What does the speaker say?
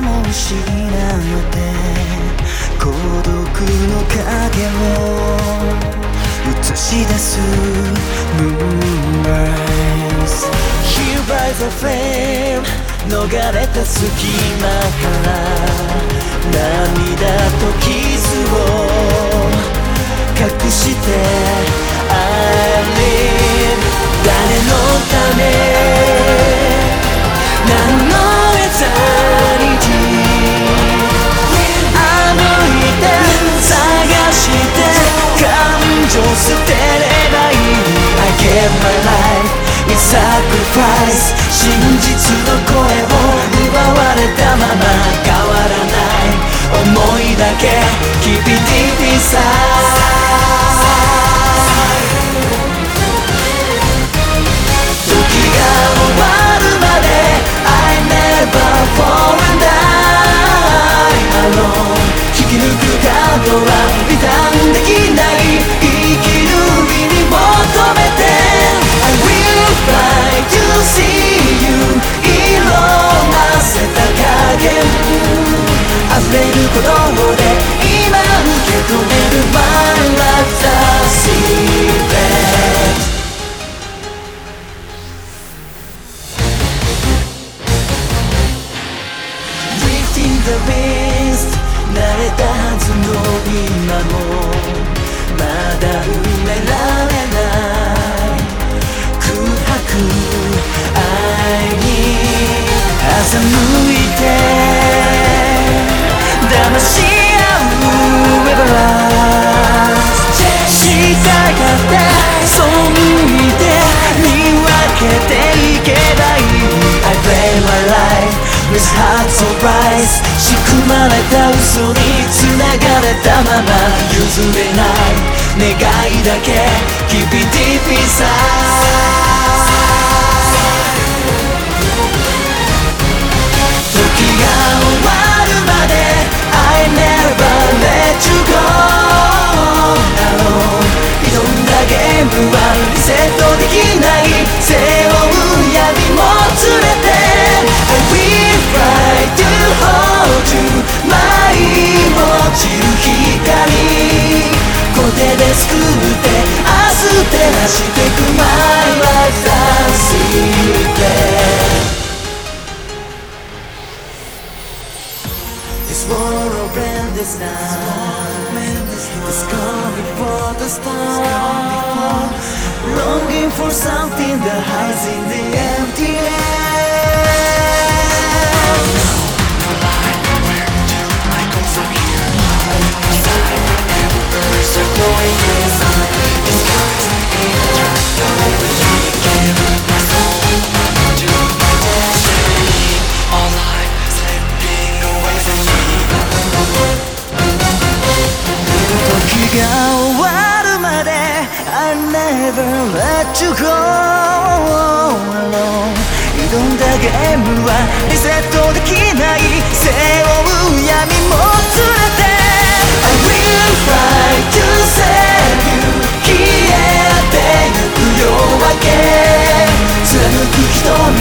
も失って孤独の影を映し出す Moonrise Here by the flame 逃れた隙間から and my life is sacrifice 真実の声を奪われたまま変わらない思いだけ Keep it deep inside る鼓動で今受け止める My life the secret 慣れた so rise 仕組まれた嘘に繋がれたまま譲れない願いだけ。響いて sky. It's before the storm. Longing for something that hides in the empty air. never let you go alone 挑んだゲームはリセットできない背負う闇も連れて I will fight to save you 消えてゆく夜明け貫く瞳